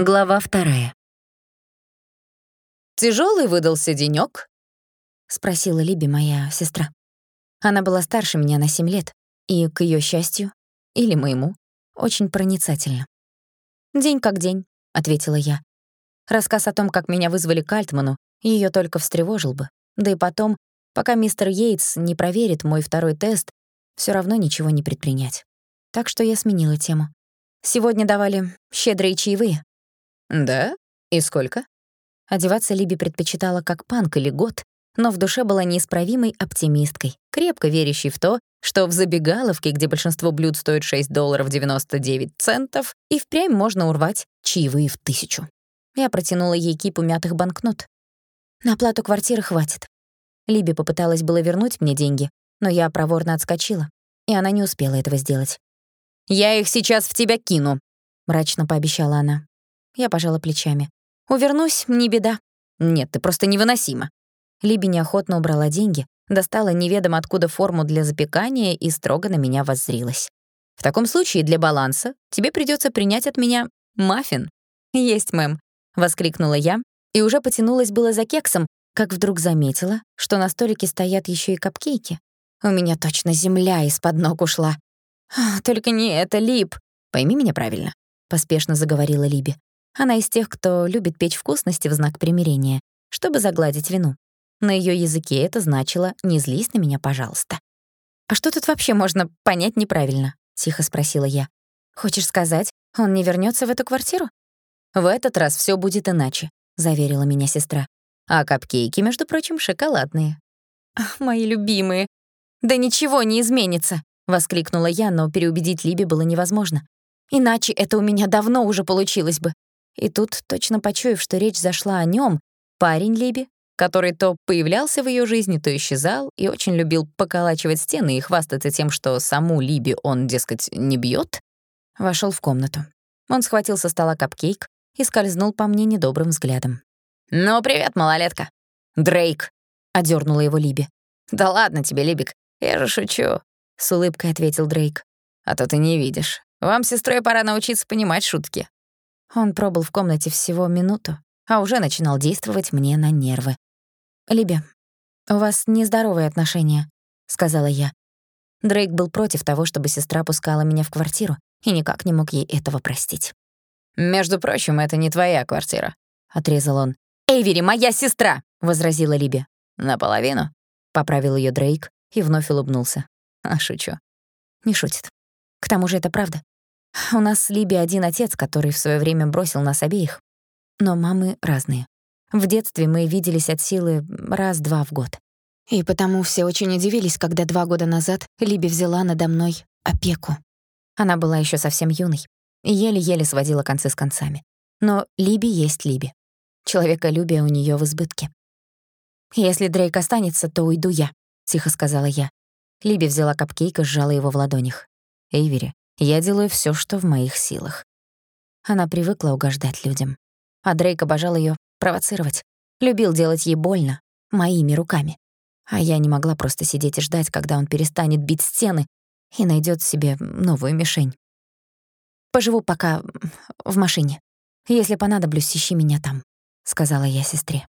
Глава вторая. «Тяжёлый выдался денёк?» — спросила Либи, моя сестра. Она была старше меня на семь лет, и, к её счастью, или моему, очень проницательна. «День как день», — ответила я. Рассказ о том, как меня вызвали к Альтману, её только встревожил бы. Да и потом, пока мистер Йейтс не проверит мой второй тест, всё равно ничего не предпринять. Так что я сменила тему. Сегодня давали щедрые чаевые, «Да? И сколько?» Одеваться Либи предпочитала как панк или год, но в душе была неисправимой оптимисткой, крепко верящей в то, что в забегаловке, где большинство блюд стоит 6 долларов 99 центов, и впрямь можно урвать чаевые в тысячу. Я протянула ей кипу мятых банкнот. На оплату квартиры хватит. Либи попыталась было вернуть мне деньги, но я проворно отскочила, и она не успела этого сделать. «Я их сейчас в тебя кину», — мрачно пообещала она. Я пожала плечами. «Увернусь, не беда». «Нет, ты просто невыносима». Либи неохотно убрала деньги, достала неведомо откуда форму для запекания и строго на меня воззрилась. «В таком случае для баланса тебе придётся принять от меня маффин». «Есть, мэм», — воскликнула я, и уже потянулась было за кексом, как вдруг заметила, что на столике стоят ещё и капкейки. У меня точно земля из-под ног ушла. «Только не это, Лип. Пойми меня правильно», — поспешно заговорила Либи. Она из тех, кто любит печь вкусности в знак примирения, чтобы загладить вину. На её языке это значило «не злись на меня, пожалуйста». «А что тут вообще можно понять неправильно?» — тихо спросила я. «Хочешь сказать, он не вернётся в эту квартиру?» «В этот раз всё будет иначе», — заверила меня сестра. «А капкейки, между прочим, шоколадные». «Ах, мои любимые! Да ничего не изменится!» — воскликнула я, но переубедить Либи было невозможно. «Иначе это у меня давно уже получилось бы. И тут, точно почуяв, что речь зашла о нём, парень Либи, который то появлялся в её жизни, то исчезал и очень любил поколачивать стены и хвастаться тем, что саму Либи он, дескать, не бьёт, вошёл в комнату. Он схватил со стола капкейк и скользнул по мне недобрым взглядом. «Ну, привет, малолетка!» «Дрейк!» — одёрнула его Либи. «Да ладно тебе, Либик, я же шучу», — с улыбкой ответил Дрейк. «А то ты не видишь. Вам, сестрой, пора научиться понимать шутки. Он пробыл в комнате всего минуту, а уже начинал действовать мне на нервы. «Либи, у вас нездоровые отношения», — сказала я. Дрейк был против того, чтобы сестра пускала меня в квартиру, и никак не мог ей этого простить. «Между прочим, это не твоя квартира», — отрезал он. «Эйвери, моя сестра!» — возразила Либи. «Наполовину», — поправил её Дрейк и вновь улыбнулся. «А шучу». Не шутит. К тому же это правда. У нас с Либи один отец, который в своё время бросил нас обеих. Но мамы разные. В детстве мы виделись от силы раз-два в год. И потому все очень удивились, когда два года назад Либи взяла надо мной опеку. Она была ещё совсем юной еле-еле сводила концы с концами. Но Либи есть Либи. Человеколюбие у неё в избытке. «Если Дрейк останется, то уйду я», — тихо сказала я. Либи взяла капкейк и сжала его в ладонях. «Эйвери, я делаю всё, что в моих силах. Она привыкла угождать людям. А Дрейк обожал её провоцировать. Любил делать ей больно, моими руками. А я не могла просто сидеть и ждать, когда он перестанет бить стены и найдёт себе новую мишень. «Поживу пока в машине. Если понадоблюсь, ищи меня там», — сказала я сестре.